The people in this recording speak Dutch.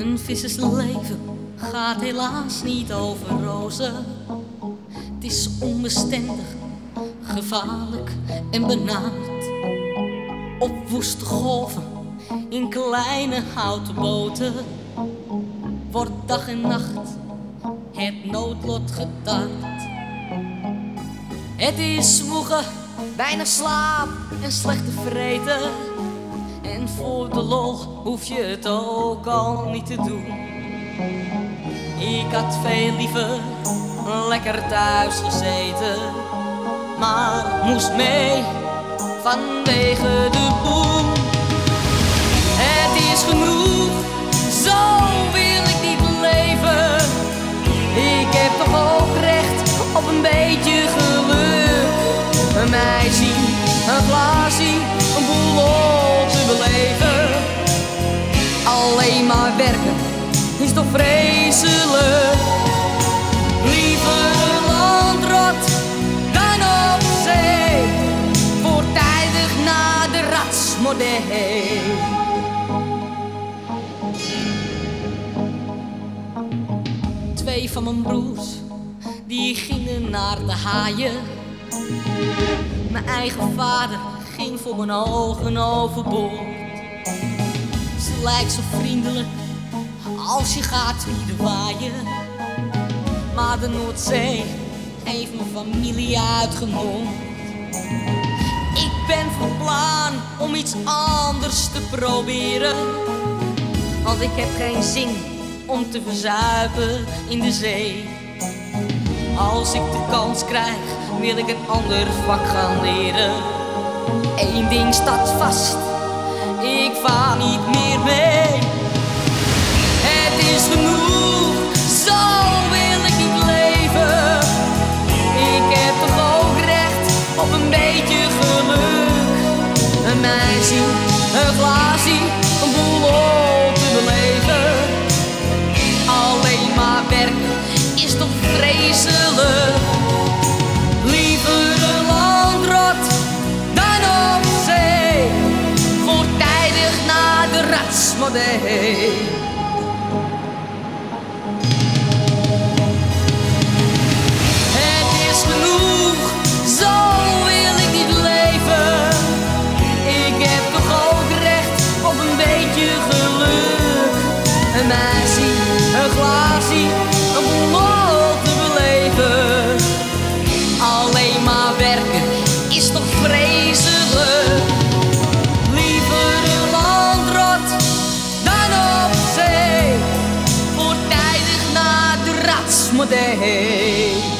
Een vissersleven gaat helaas niet over rozen. Het is onbestendig, gevaarlijk en benauwd. Op woeste golven, in kleine houten boten, wordt dag en nacht het noodlot getart. Het is zwoegen, weinig slaap en slechte vreten. En voor de lol hoef je het ook al niet te doen. Ik had veel liever lekker thuis gezeten, maar moest mee vanwege de boel. Het is genoeg, zo wil ik niet leven. Ik heb toch ook recht op een beetje geluk. Een meisje, een glaasje, een boel Maar werken is toch vreselijk. Liever een landrot dan op zee. Voortijdig na de ratsmodee. Twee van mijn broers, die gingen naar de haaien. Mijn eigen vader ging voor mijn ogen overboord. Lijkt zo vriendelijk als je gaat de waaien. Maar de Noordzee heeft mijn familie uitgemoord. Ik ben van plan om iets anders te proberen. Want ik heb geen zin om te verzuipen in de zee. Als ik de kans krijg, wil ik een ander vak gaan leren. Eén ding staat vast, Een meisje, een glaasje, een boel te beleven. Alleen maar werken is toch vreselijk. Liever een landrot dan op zee. Voortijdig na de ratsmodee. meisje, een glaasje, een boel te beleven. Alleen maar werken is toch vreselijk. Liever een landrot dan op zee, voor tijdig naar de ratsmodee.